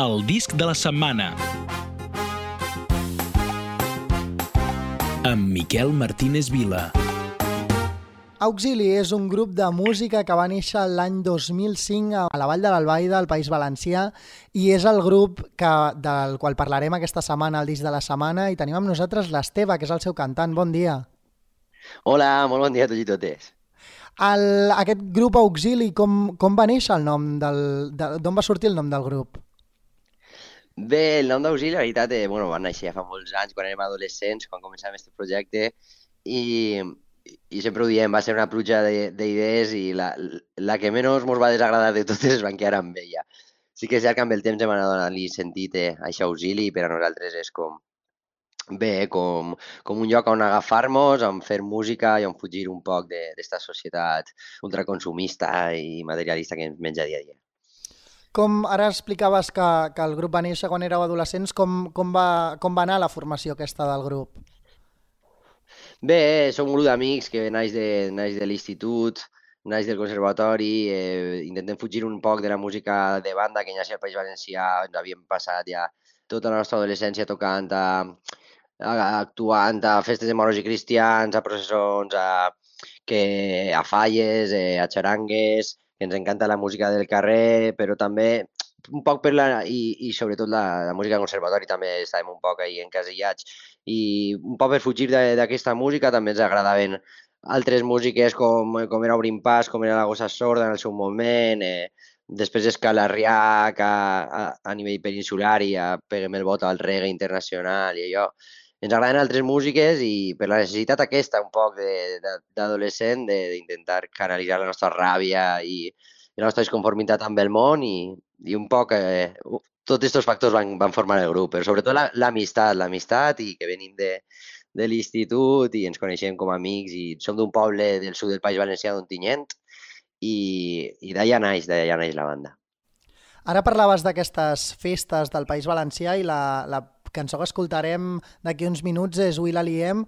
El disc de la setmana. Amb Miquel Martínez Vila. Auxili és un grup de música que va néixer l'any 2005 a la Vall de l'Albaida, al País Valencià, i és el grup que, del qual parlarem aquesta setmana, el disc de la setmana, i tenim amb nosaltres l'Esteve, que és el seu cantant. Bon dia. Hola, molt bon dia a tots i totes. El, aquest grup Auxili, com, com va néixer el nom del... De, D'on va sortir el nom del grup? Bé, el nom d'Auxili, la veritat, eh, bueno, va néixer ja fa molts anys, quan érem adolescents, quan començàvem aquest projecte, i, i sempre ho diem, va ser una pluja d'idees i la, la que menys ens va desagradar de totes es van quedar amb ella. Sí que és cert que amb el temps hem anat donant-li sentit eh, a això auxili i per a nosaltres és com, bé, com, com un lloc on agafar-nos, on fer música i on fugir un poc d'esta societat ultraconsumista i materialista que ens menja dia a dia. Com ara explicaves que, que el grup va néixer quan éreu adolescents, com, com, va, com va anar la formació aquesta del grup? Bé, som un grup d'amics que naix de, naix de l'institut, naix del conservatori, eh, intentem fugir un poc de la música de banda que naixia al País Valencià, ens havíem passat ja tota la nostra adolescència tocant, a, a, actuant a festes de moros i cristians, a processons, a, que, a falles, eh, a xarangues, que ens encanta la música del carrer, però també un poc per la, i, i sobretot la, la música conservatori també estàvem un poc ahí encasillats i un poc per fugir d'aquesta música també ens agradaven altres músiques com, com era Obrim Pas, com era La Gossa Sorda en el seu moment, eh, després Escalarriac a, a, a nivell peninsular i a Peguem el vot al reggae internacional i allò. Ens agraden altres músiques i per la necessitat aquesta un poc d'adolescent d'intentar canalitzar la nostra ràbia i, i la nostra disconformitat amb el món i, i un poc eh, tots aquests factors van, van formar el grup, però sobretot l'amistat, la, l'amistat i que venim de, de l'institut i ens coneixem com a amics i som d'un poble del sud del País Valencià d'Ontinyent i, i d'allà naix, d'allà naix la banda. Ara parlaves d'aquestes festes del País Valencià i la, la cançó que escoltarem d'aquí uns minuts és Will Aliem,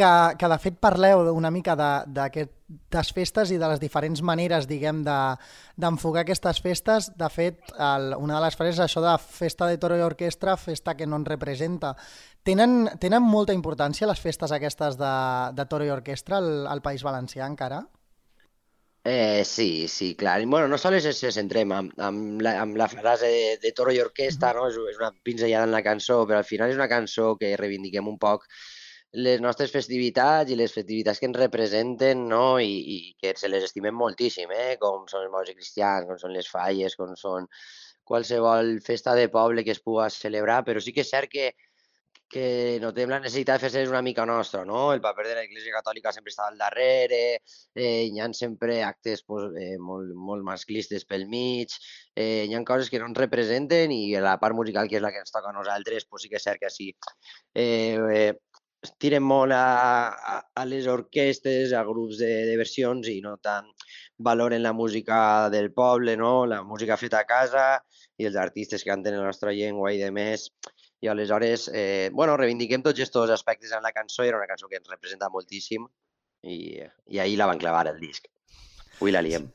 que, que de fet parleu una mica d'aquestes festes i de les diferents maneres, diguem, d'enfocar de, aquestes festes. De fet, el, una de les frases és això de festa de toro i orquestra, festa que no ens representa. Tenen, tenen molta importància les festes aquestes de, de toro i orquestra al, al País Valencià encara? Eh, sí, sí, clar. I, bueno, no sols ens centrem amb, amb, la, amb la frase de, de toro i orquestra, no? és, és una pinzellada en la cançó, però al final és una cançó que reivindiquem un poc les nostres festivitats i les festivitats que ens representen no? I, i que se les estimem moltíssim, eh? com són els morts cristians, com són les falles, com són qualsevol festa de poble que es pugui celebrar, però sí que és cert que, que notem la necessitat de fer-se una mica nostra, no? El paper de l'Església Catòlica sempre està al darrere, eh, hi ha sempre actes pues, eh, molt, molt masclistes pel mig, eh, hi ha coses que no ens representen i la part musical, que és la que ens toca a nosaltres, pues sí que és cert que sí. Eh, eh, tiren molt a, a, a les orquestes, a grups de, de versions i no tant valoren la música del poble, no? la música feta a casa i els artistes que canten en la nostra llengua i de més. I aleshores, eh, bueno, reivindiquem tots aquests aspectes en la cançó, era una cançó que ens representa moltíssim i, i ahir la van clavar el disc. Avui la liem.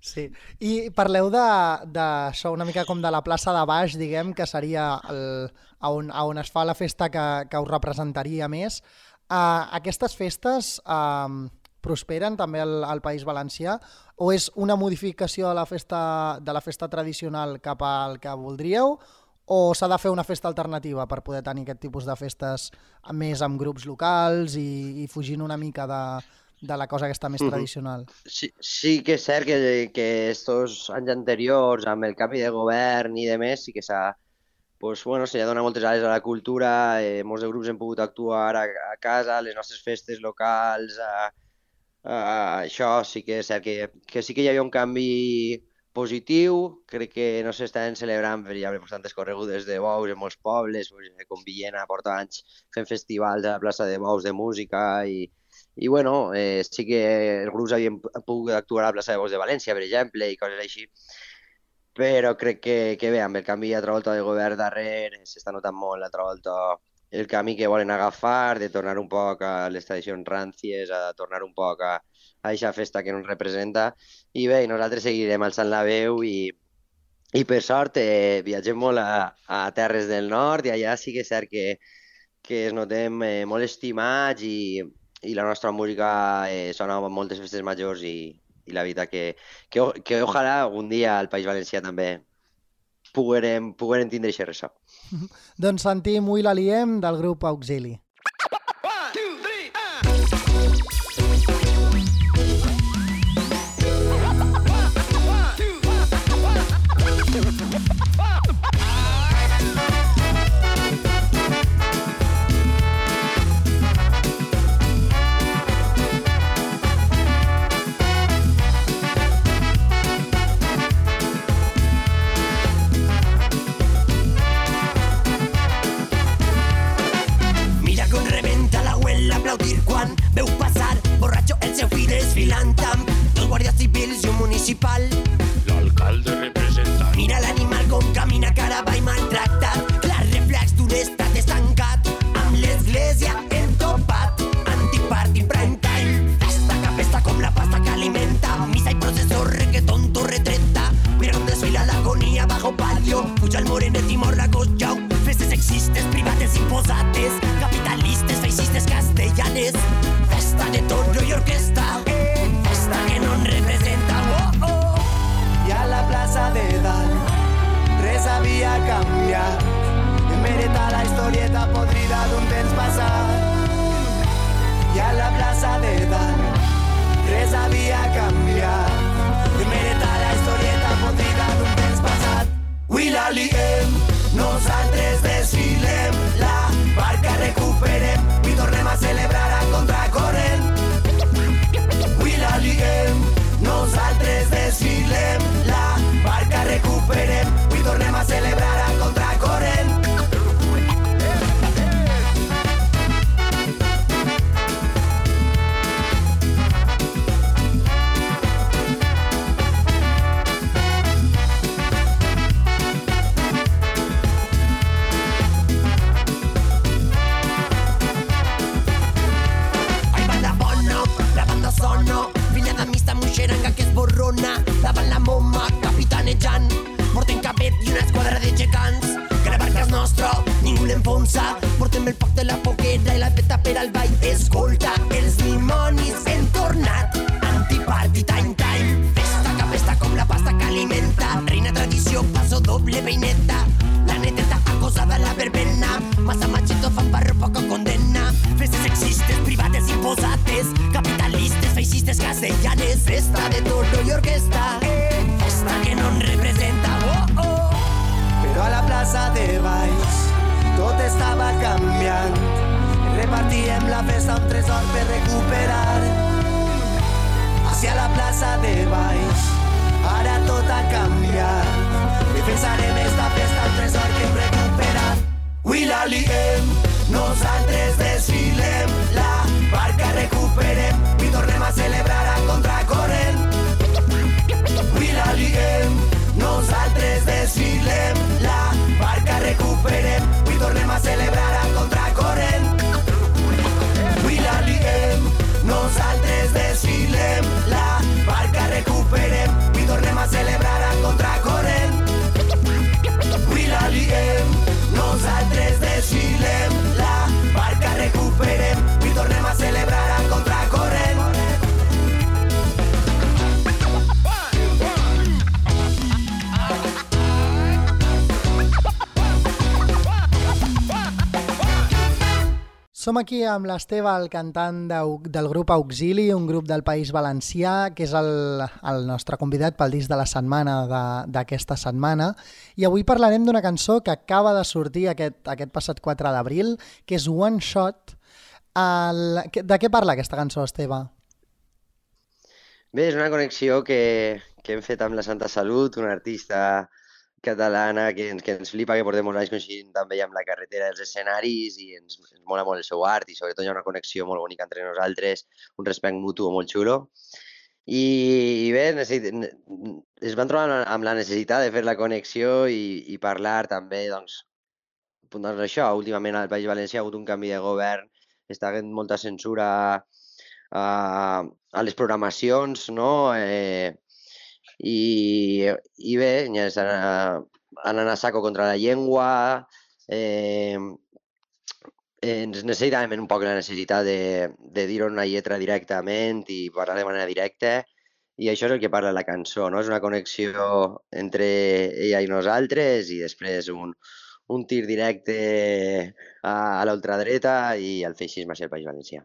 Sí, i parleu d'això una mica com de la plaça de baix, diguem, que seria el, on, on es fa la festa que, que us representaria més. Uh, aquestes festes uh, prosperen també al, al País Valencià o és una modificació de la festa, de la festa tradicional cap al que voldríeu o s'ha de fer una festa alternativa per poder tenir aquest tipus de festes més amb grups locals i, i fugint una mica de, de la cosa que està més tradicional. Sí, sí que és cert que, que estos anys anteriors, amb el canvi de govern i de més, sí que s'ha pues, bueno, s'ha donat moltes ales a la cultura, eh, molts de grups hem pogut actuar a, a casa, a les nostres festes locals, a, a, això sí que és cert que, que sí que hi havia un canvi positiu, crec que no s'estan celebrant veritable tantes corregudes de bous en molts pobles, com Villena porta anys fent festivals a la plaça de bous de música i, i bueno, eh, sí que els grups havien pogut actuar a la plaça de Bous de València, per exemple, i coses així. Però crec que, que bé, amb el canvi altra volta de govern darrere, s'està notant molt l'altra volta el camí que volen agafar, de tornar un poc a les tradicions ràncies, a tornar un poc a, a aquesta festa que ens representa. I bé, nosaltres seguirem alçant la veu i, i per sort eh, viatgem molt a, a terres del nord i allà sí que és cert que, que es notem eh, molt estimats i, i la nostra música eh, sona a moltes festes majors i, i la veritat que, que, que ojalà algun dia al País Valencià també poguerem, poguerem tindre ressò. doncs sentim Will Aliem del grup Auxili. Canviant. Repartíem la festa un tresor per recuperar. Hacia la plaça de Baix, ara tot ha canviat. Defensarem esta festa un tresor que hem recuperat. Avui la liguem, nosaltres desfilem, la barca recuperem i tornem a celebrar a contracorrent. Avui la liguem, nosaltres desfilem, la barca recuperem celebrar Som aquí amb l'Esteve, el cantant d'Au- del grup Auxili, un grup del País Valencià, que és el, el nostre convidat pel disc de la setmana de- d'aquesta setmana. I avui parlarem d'una cançó que acaba de sortir aquest, aquest passat 4 d'abril, que és One Shot. El, de què parla aquesta cançó, Esteve? Bé, és una connexió que, que hem fet amb la Santa Salut, una artista catalana que ens, que ens flipa, que portem molts anys coincidint també amb la carretera dels escenaris i ens, ens mola molt el seu art i sobretot hi ha una connexió molt bonica entre nosaltres, un respecte mutu molt xulo. I, i bé, necessit, ne- es van trobar amb la necessitat de fer la connexió i, i parlar també, doncs, doncs això, últimament al País Valencià ha hagut un canvi de govern, està havent molta censura a, a les programacions, no? Eh, i, i bé, ja estan anant a saco contra la llengua, eh, ens necessitàvem un poc la necessitat de, de dir-ho una lletra directament i parlar de manera directa i això és el que parla la cançó, no? És una connexió entre ella i nosaltres i després un, un tir directe a, a l'ultradreta i al feixisme hacia el País Valencià.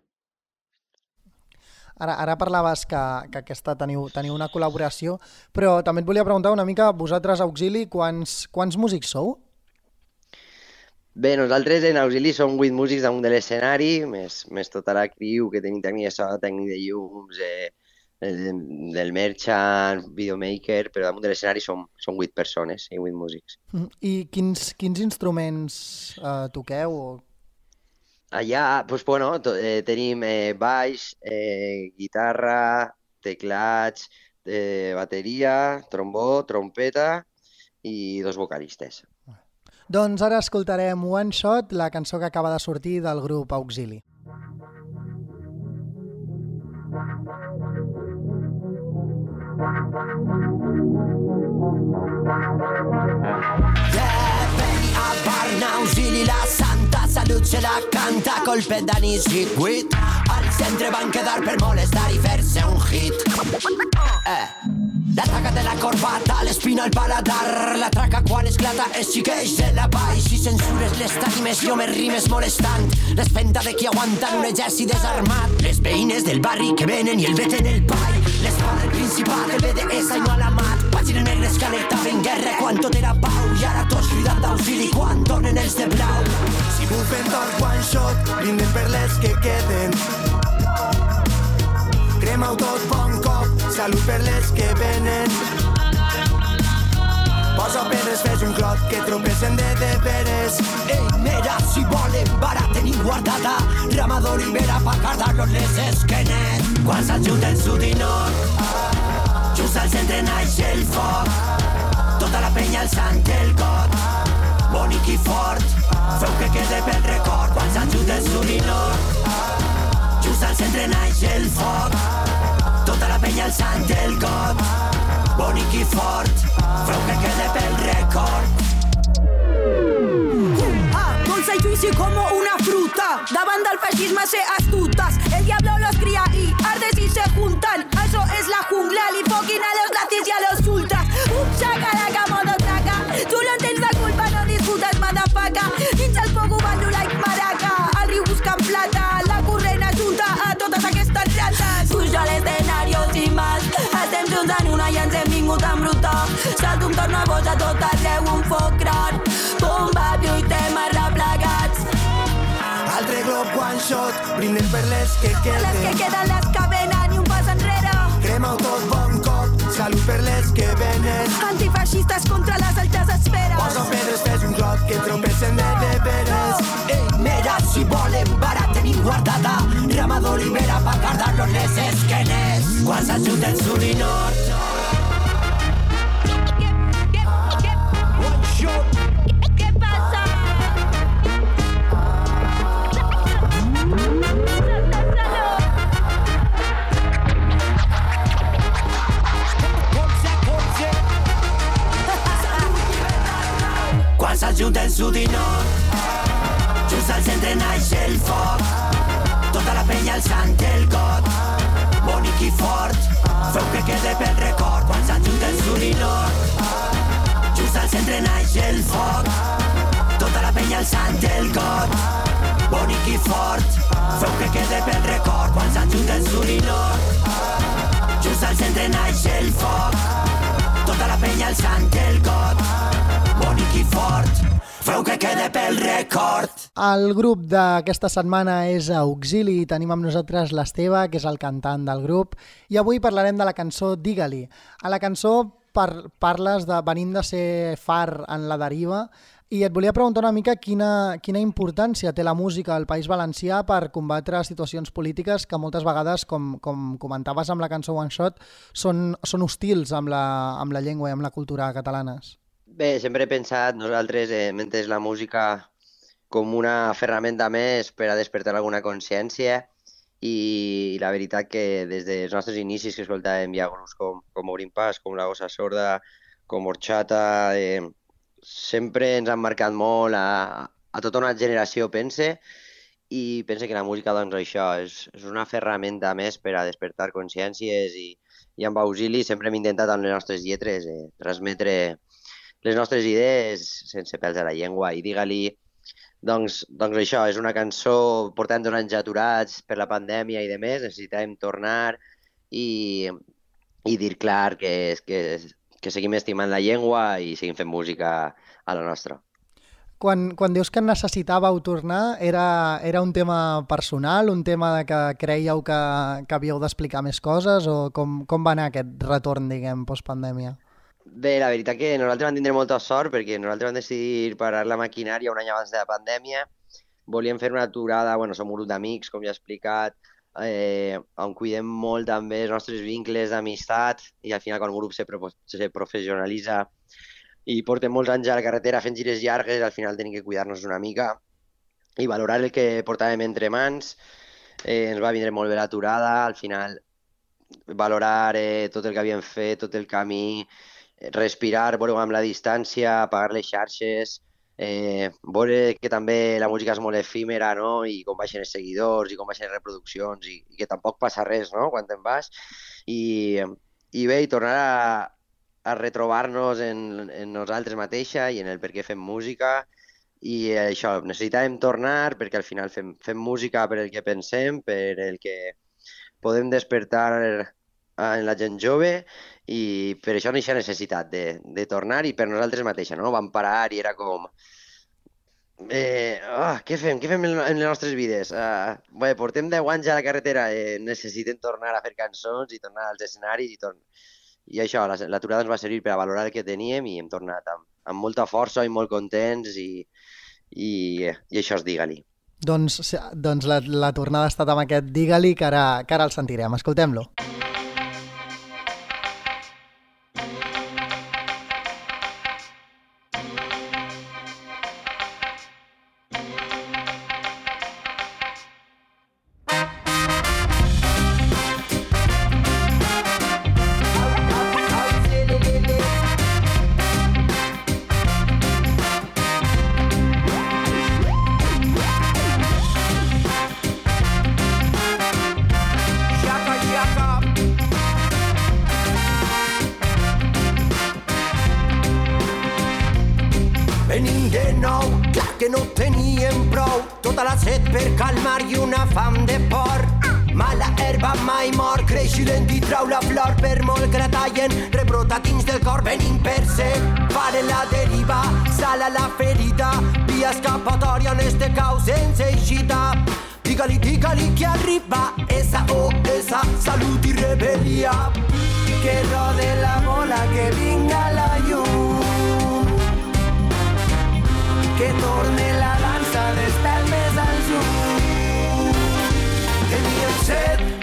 Ara, ara parlaves que, que aquesta teniu, teniu una col·laboració, però també et volia preguntar una mica, vosaltres, Auxili, quants, quants músics sou? Bé, nosaltres en Auxili som vuit músics damunt de l'escenari, més, més tota la criu que tenim tècnic de so, tècnic de llums, eh, del merchant, videomaker, però damunt de l'escenari som, som vuit persones i vuit músics. Mm, I quins, quins instruments eh, toqueu? Allà, doncs, bueno, to, eh, tenim eh, baix, eh, guitarra, teclats, eh, bateria, trombó, trompeta i dos vocalistes. Doncs ara escoltarem One Shot, la cançó que acaba de sortir del grup Auxili. Yeah, veni a Barna, auxili la santa salut se la canta colpet d'anís i buit al centre van quedar per molestar i fer-se un hit. Eh. La taca de la corbata, l'espina al paladar La traca quan esclata es xiqueix de la baix Si censures les tarimes jo me rimes molestant. L'espenta de qui aguanta un exèrcit desarmat. Les veïnes del barri que venen i el veten el pai. L'escola del principal, el BDS i no a la mat Negres que alertaven guerra quan tot era pau. I ara tots cridant d'auxili quan tornen els de blau Si bufen tot one shot, brinden per les que queden. Crema-ho tot bon cop, salut per les que venen. Posa pedres, fes un clot, que tropessen de deberes. Ei, mira, si volen, bara tenim guardada. Ramador i vera pa cardar-los les esquenes. Quan s'ajunten sud i nord Just al centre naix el foc Tota la penya alçant el cot Bonic i fort Feu que quede pel record Quan s'ajunten sud i Just al centre naix el foc Tota la penya alçant el got Bonic i fort Feu que quede pel record Ah, dulce y como una fruta. Davant del fascisme ser astutas. El diablo los cría y ardes y se juntan. Embrutar. Salto un torn a tot arreu, un foc gran. Bomba, lluitem arreplegats. Altre glob one shot, brinden per les que Les que queden. queden les que venen i un pas enrere. Crema-ho tot bon cop, salut per les que venen. Antifeixistes contra les altes esferes. Posa pedres, fes un clot, que tropessen de deberes. Ei, mira, si volen, bara tenim guardada Ramador i vera pa cardar-los les esquenes Quan s'ajunten sud i nord s'ajunten sud i nord Just al centre naix el foc. Tota la penya alçant el got. Bonic i fort Feu que quede pel record. Quan s'ajunten sud i nord Just al centre naix el foc. Tota la penya alçant el got. Bonic i fort Feu que quede pel record. Quan s'ajunten sud i nord Just al centre naix el foc. Tota la penya alçant el got Bonic i fort Feu que quede pel record El grup d'aquesta setmana és Auxili i tenim amb nosaltres l'Esteve, que és el cantant del grup, i avui parlarem de la cançó Digue-li. A la cançó par parles de venim de ser far en la deriva i et volia preguntar una mica quina, quina importància té la música al País Valencià per combatre situacions polítiques que moltes vegades, com, com comentaves amb la cançó One Shot, són, són hostils amb la, amb la llengua i amb la cultura catalanes. Bé, sempre he pensat nosaltres, eh, mentre la música com una ferramenta més per a despertar alguna consciència i, i la veritat que des dels nostres inicis que escoltàvem ja grups com, com Obrim Pas, com La Gossa Sorda, com Orxata, eh, sempre ens han marcat molt a, a tota una generació, pense, i pense que la música, doncs, això, és, és una ferramenta més per a despertar consciències i, i amb Auxili sempre hem intentat amb les nostres lletres eh, transmetre les nostres idees sense pèls a la llengua i digue-li doncs, doncs això, és una cançó portant dos anys aturats per la pandèmia i de més, necessitàvem tornar i, i dir clar que, que, que seguim estimant la llengua i seguim fent música a la nostra. Quan, quan dius que necessitàveu tornar, era, era un tema personal, un tema de que creieu que, que havíeu d'explicar més coses o com, com va anar aquest retorn, diguem, postpandèmia? Bé, la veritat que nosaltres vam tindre molta sort perquè nosaltres vam decidir parar la maquinària un any abans de la pandèmia. Volíem fer una aturada, bueno, som un grup d'amics, com ja he explicat, eh, on cuidem molt també els nostres vincles d'amistat i al final quan un grup se, se professionalitza i portem molts anys a la carretera fent gires llargues, al final tenim que cuidar-nos una mica i valorar el que portàvem entre mans. Eh, ens va vindre molt bé l'aturada, al final valorar eh, tot el que havíem fet, tot el camí, respirar, veure amb la distància, apagar les xarxes, eh, veure que també la música és molt efímera, no?, i com baixen els seguidors, i com baixen les reproduccions, i, i que tampoc passa res, no?, quan te'n vas. I, i bé, i tornar a, a retrobar-nos en, en nosaltres mateixa i en el per què fem música, i això, necessitàvem tornar perquè al final fem, fem música per el que pensem, per el que podem despertar en la gent jove i per això ha necessitat de, de tornar i per nosaltres mateixa, no? Vam parar i era com... Eh, oh, què fem? Què fem en, les nostres vides? Uh, bé, portem 10 anys a la carretera, eh, necessitem tornar a fer cançons i tornar als escenaris i torn... I això, l'aturada ens va servir per a valorar el que teníem i hem tornat amb, amb molta força i molt contents i, i, i això és Digue-li. Doncs, doncs la, la tornada ha estat amb aquest Digue-li que, ara, que ara el sentirem. Escoltem-lo. i i trau la flor per molt que la tallen, rebrota dins del cor venim per ser. Pare la deriva, sala la ferida, via escapatòria on este cau sense eixida. Digue-li, digue-li que arriba esa o esa salut i rebel·lia. Que rode la bola, que vinga la llum. Que torne la dansa d'espelmes al llum. Tenia set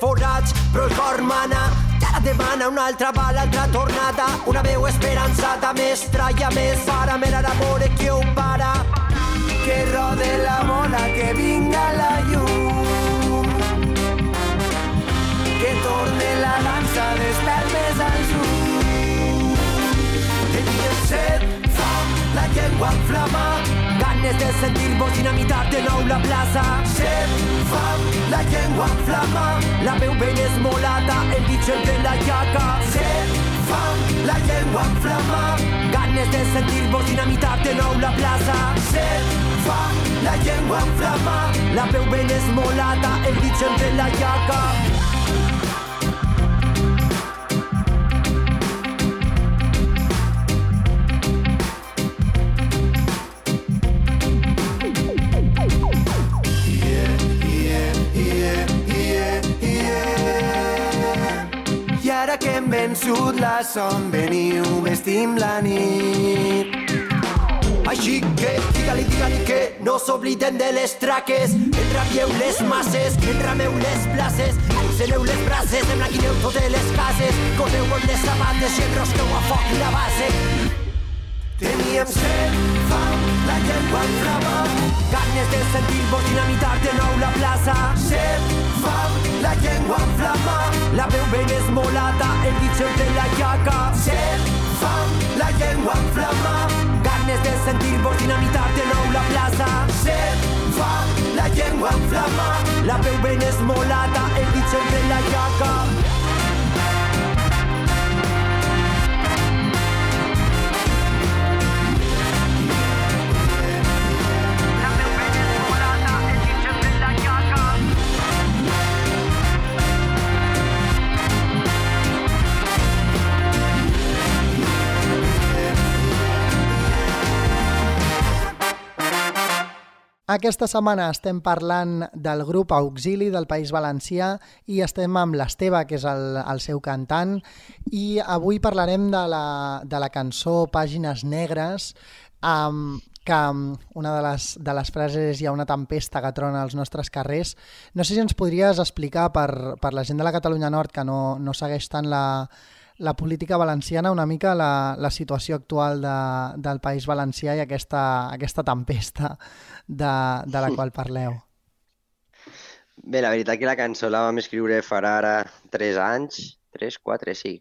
forats, però el cor mana. Que ara demana una altra bala, altra tornada una veu esperançada, més traia més para, mera l'amor qui ho para que rode la bola, que vinga la llum torne la dansa d'espelmes al llum teníem set, fam, la llengua en flama ganes de sentir vos dinamitar de nou la plaça set, fam, la llengua en flama, la veu ben esmolada, el dit sempre en la llaga. Set, fam, la llengua en flama, ganes de sentir-vos dinamitar de nou la plaça. Set, fa, la llengua enflama, la veu ben esmolada, el dit sempre en la llaca. Vençut la son, veniu, vestim la nit. Així que, digue-li, digue-li que no s'obliden de les traques. Enrabieu les masses, enrameu les places, enceneu les braces, emblanquineu totes les cases, coseu amb les sabates i enrosqueu a foc la base. Teníem set, fam, la llengua en flama, ganes de sentir-vos dinamitar de nou la plaça. Set, fam, la llengua en flama, la veu ben esmolada, el dit en la llaca. Set, fam, la llengua en flama, ganes de sentir-vos dinamitar de nou la plaça. Set, fam, la llengua en flama, la veu ben esmolada, el dit en la llaca. Aquesta setmana estem parlant del grup Auxili del País Valencià i estem amb l'Esteve, que és el, el seu cantant, i avui parlarem de la, de la cançó Pàgines Negres, um, que una de les, de les frases és hi ha una tempesta que trona als nostres carrers. No sé si ens podries explicar per, per la gent de la Catalunya Nord que no, no segueix tant la, la política valenciana, una mica la, la situació actual de, del País Valencià i aquesta, aquesta tempesta de, de la qual parleu. Bé, la veritat que la cançó la vam escriure farà ara 3 anys, 3, 4, sí.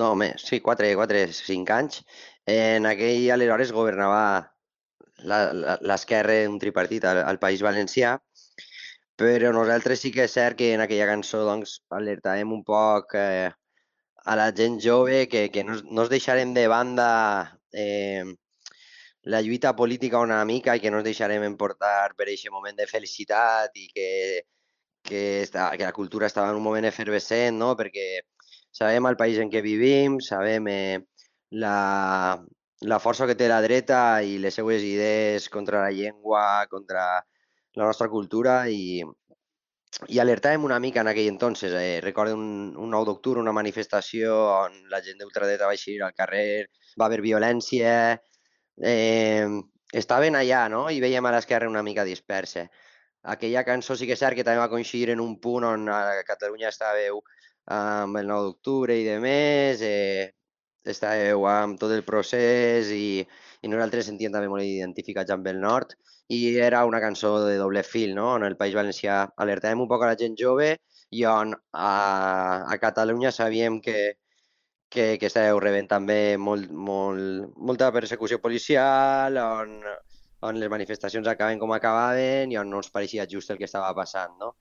No, més, sí, 4, 4, 5 anys. En aquell aleshores governava l'esquerra, un tripartit al, al País Valencià, però nosaltres sí que és cert que en aquella cançó doncs, alertàvem un poc eh, a la gent jove que, que no, no es deixarem de banda eh, la lluita política una mica i que no ens deixarem emportar per aquest moment de felicitat i que, que, està, que la cultura estava en un moment efervescent, no? perquè sabem el país en què vivim, sabem eh, la, la força que té la dreta i les seues idees contra la llengua, contra la nostra cultura i, i alertàvem una mica en aquell entonces. Eh, recordo un, un 9 d'octubre, una manifestació on la gent d'ultradreta va eixir al carrer, va haver violència, eh, estaven allà no? i veiem a l'esquerra una mica dispersa. Aquella cançó sí que és cert que també va coincidir en un punt on a Catalunya estàveu amb el 9 d'octubre i de més, eh, estàveu amb tot el procés i, i nosaltres sentíem també molt identificats amb el nord i era una cançó de doble fil, no? on el País Valencià alertàvem un poc a la gent jove i on a, a Catalunya sabíem que, que, que estàveu rebent també molt, molt, molta persecució policial, on, on les manifestacions acaben com acabaven i on no ens pareixia just el que estava passant. No?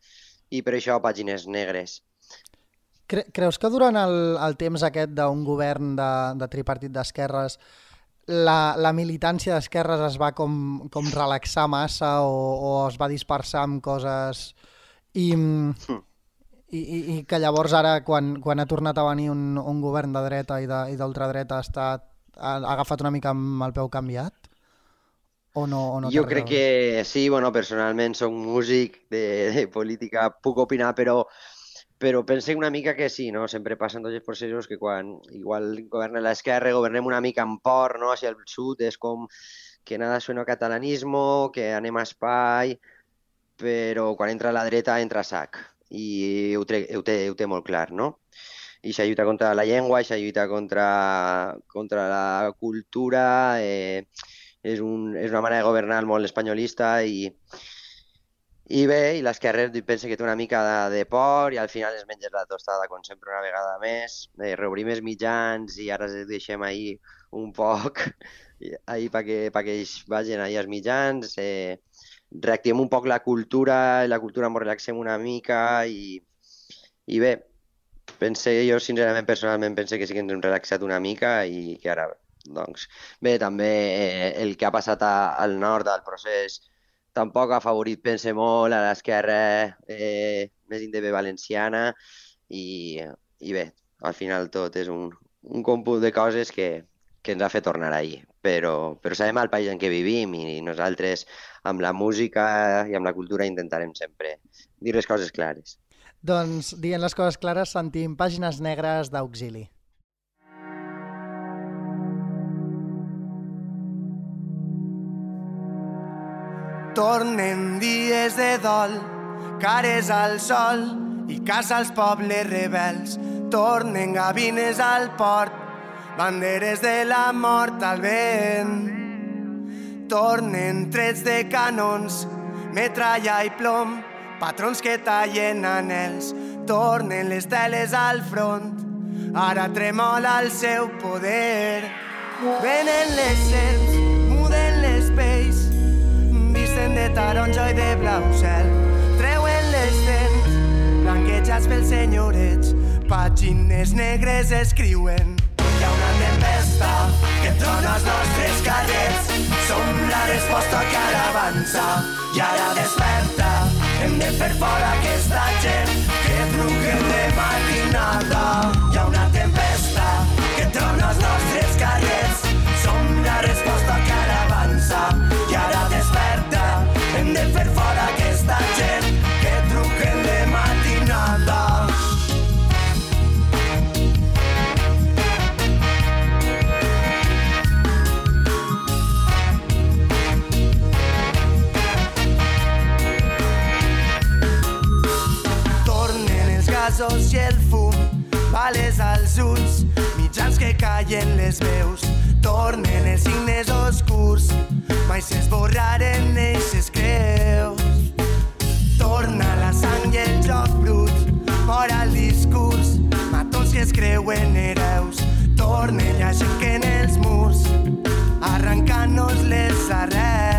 I per això pàgines negres. Cre creus que durant el, el temps aquest d'un govern de, de tripartit d'esquerres la, la militància d'esquerres es va com, com relaxar massa o, o es va dispersar amb coses i, i, i, i que llavors ara quan, quan ha tornat a venir un, un govern de dreta i d'ultradreta ha, estat, ha, ha agafat una mica amb el peu canviat? O no, o no jo crec que sí, bueno, personalment soc músic de, de política, puc opinar, però però pense una mica que sí, no? Sempre passen tots els processos que quan igual governa l'esquerra, governem una mica en port, no? Hacia el sud, és com que nada suena catalanismo, que anem a espai, però quan entra la dreta entra a sac i ho, tre, ho, té, ho té molt clar, no? I s'ha lluita contra la llengua, i s'ha lluita contra, contra la cultura, eh, és, un, és una manera de governar molt espanyolista i, i bé, i l'esquerra pensa que té una mica de, de por i al final es menges la tostada, com sempre, una vegada més. Eh, reobrim els mitjans i ara deixem ahir un poc, ahir perquè, perquè ells vagin ahir als mitjans. Eh, reactivem un poc la cultura, la cultura ens relaxem una mica i, i bé, pense, jo sincerament, personalment, pense que sí que ens hem relaxat una mica i que ara doncs bé, també eh, el que ha passat a, al nord del procés tampoc ha favorit, pense molt, a l'esquerra eh, més independent valenciana i, i bé, al final tot és un, un comput de coses que, que ens ha fet tornar ahir. Però, però sabem el país en què vivim i nosaltres amb la música i amb la cultura intentarem sempre dir les coses clares. Doncs, dient les coses clares, sentim Pàgines Negres d'Auxili. Tornen dies de dol, cares al sol i casa als pobles rebels. Tornen gavines al port, banderes de la mort al vent. Tornen trets de canons, metralla i plom, patrons que tallen anels. Tornen les teles al front, ara tremola el seu poder. Venen les serps, muden les pells, visten de taronja i de blau cel. Treuen les dents, blanquejats pels senyorets, pàgines negres escriuen. Tempesta que trona els nostres carrers. Som la resposta que ara avança i ara desperta. Hem de fer fora aquesta gent que truquen de matinada. Gasos i el fum, bales als ulls, mitjans que callen les veus. Tornen els signes oscurs, mai s'esborraren eixes creus. Torna la sang i el joc brut, fora el discurs, matons que es creuen hereus. Tornen i aixequen els murs, arrencant-nos les arrels.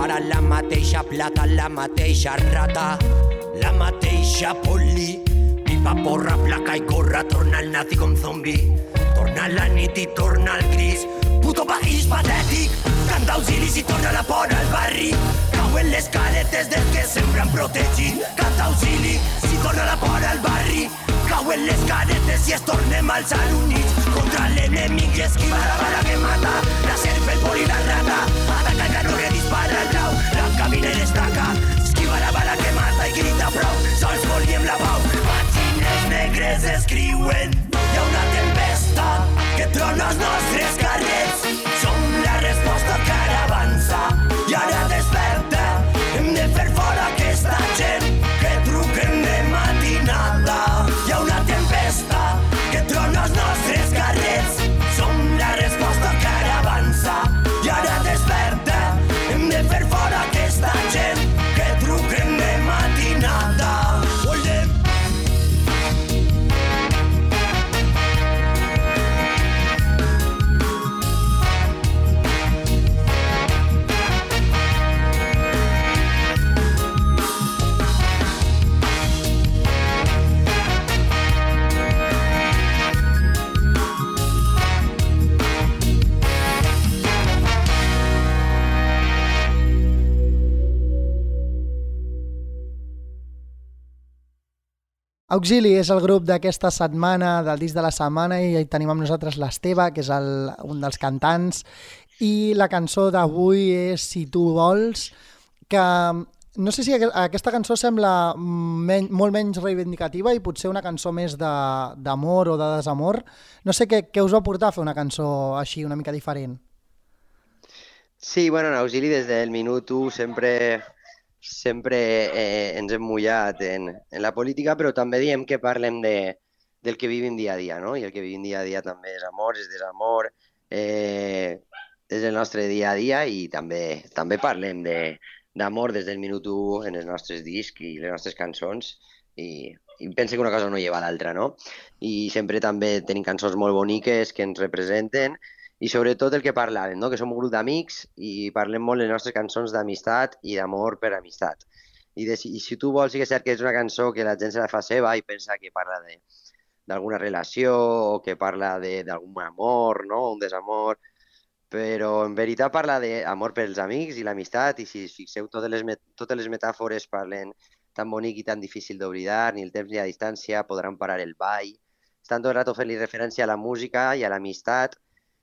Cara, la mateixa plata, la mateixa rata, la mateixa poli. Pipa, porra, placa i corra, torna el nazi com zombi. Torna la nit i torna el gris. Puto país patètic, canta auxilis i torna la por al barri. Cauen les caretes dels que sempre han protegit. Canta auxili, si torna la por al barri. Cauen les caretes i es tornem als units contra l'enemic i esquiva la bala que mata la serp, negres escriuen. Hi ha una tempesta que trona els nostres carrers Auxili és el grup d'aquesta setmana, del disc de la setmana, i tenim amb nosaltres l'Esteve, que és el, un dels cantants, i la cançó d'avui és Si tu vols, que no sé si aqu- aquesta cançó sembla men molt menys reivindicativa i potser una cançó més d'amor o de desamor. No sé què, què us va portar a fer una cançó així, una mica diferent. Sí, bueno, en Auxili des del minut 1 sempre, sempre eh, ens hem mullat en, en la política, però també diem que parlem de, del que vivim dia a dia, no? I el que vivim dia a dia també és amor, és desamor, eh, és el nostre dia a dia i també, també parlem de, d'amor des del minut 1 en els nostres discs i les nostres cançons i, i pense que una cosa no lleva l'altra, no? I sempre també tenim cançons molt boniques que ens representen i sobretot el que parlàvem, no? que som un grup d'amics i parlem molt les nostres cançons d'amistat i d'amor per amistat. I, de, I si tu vols, sí que és cert que és una cançó que la gent se la fa seva i pensa que parla d'alguna relació o que parla d'algun amor, no? un desamor, però en veritat parla d'amor pels amics i l'amistat i si fixeu totes les, totes les metàfores parlen tan bonic i tan difícil d'oblidar, ni el temps ni la distància podran parar el ball. Estan tot el rato fent-li referència a la música i a l'amistat.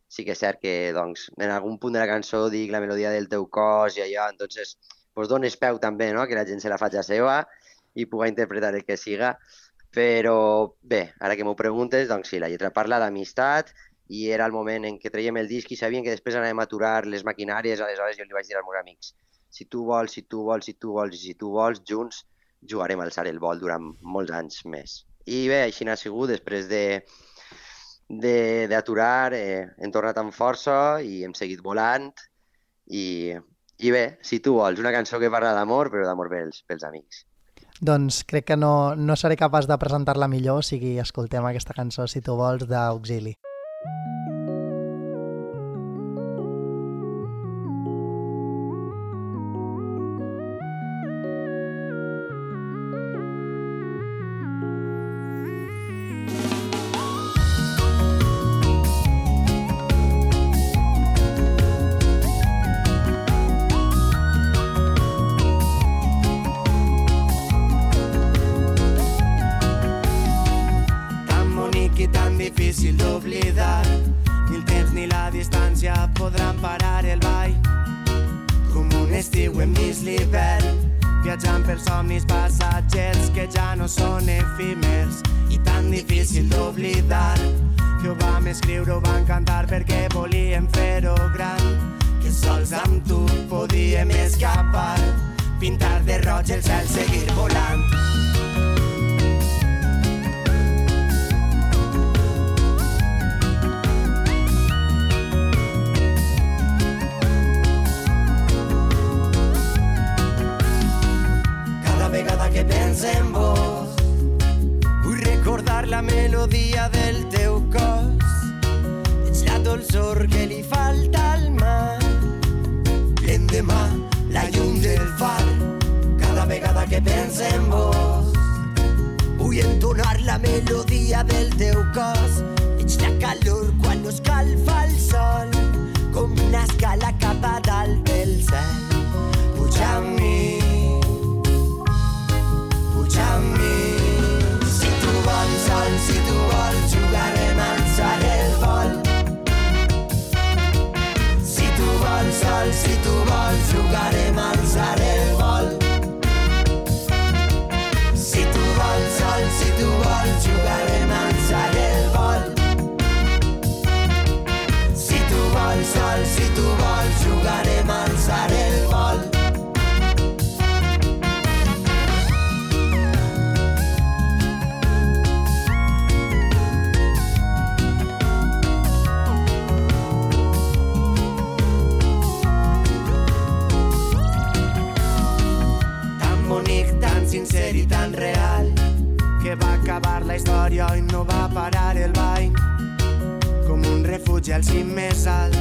Sí que és cert que doncs, en algun punt de la cançó dic la melodia del teu cos i allò, entonces pues, dones peu també no? que la gent se la faci seva i puga interpretar el que siga. Però bé, ara que m'ho preguntes, doncs sí, la lletra parla d'amistat i era el moment en què traiem el disc i sabien que després anàvem a aturar les maquinàries, aleshores jo li vaig dir als meus amics si tu vols, si tu vols, si tu vols si tu vols, junts jugarem a alçar el vol durant molts anys més. I bé, així n'ha sigut, després de de- d'aturar, eh, hem tornat amb força i hem seguit volant i, i bé, si tu vols, una cançó que parla d'amor, però d'amor pels, pels amics. Doncs crec que no, no seré capaç de presentar-la millor, o sigui, escoltem aquesta cançó, si tu vols, d'Auxili. tan podíem escapar, pintar de roig el cel, seguir volant. Cada vegada que pense en vos Vull recordar la melodia del teu cos Ets la dolçor que li falta al mar L'endemà, la llum del far Cada vegada que pense en vos. Vull entonar la melodia del teu cos. Ets la calor quan no escalfa el sol Com una escala cap a dalt del cel. Puja amb mi vols, parar el ball com un refugi al cim més alt.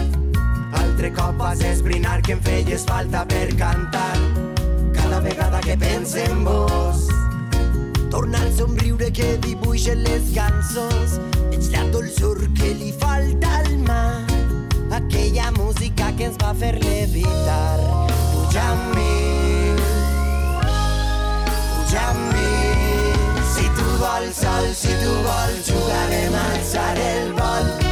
Altre cop vas esbrinar que em feies falta per cantar. Cada vegada que pense en vos torna el somriure que dibuixen les cançons. Ets la dolçor que li falta al mar aquella música que ens va fer levitar. Puja amb mi puja amb mi. Vols sol, si tu vols, jugarem a el vol.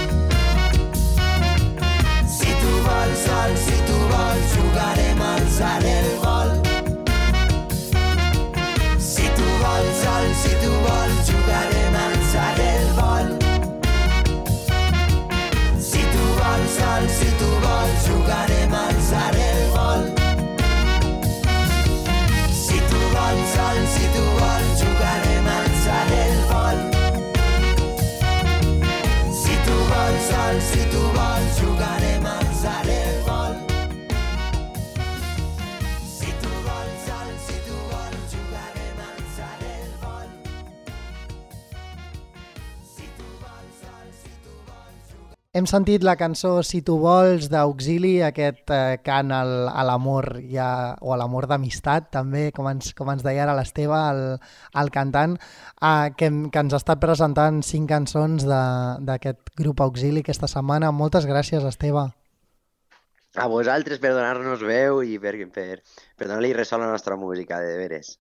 Hem sentit la cançó Si tu vols d'Auxili, aquest eh, cant al, a l'amor ja, o a l'amor d'amistat també, com ens, com ens deia ara l'Esteve, el, el cantant, eh, que, que ens ha estat presentant cinc cançons d'aquest grup Auxili aquesta setmana. Moltes gràcies, Esteve. A vosaltres per donar-nos veu i per, per, per donar-li ressò a la nostra música, de veres.